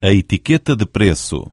A etiqueta de preço.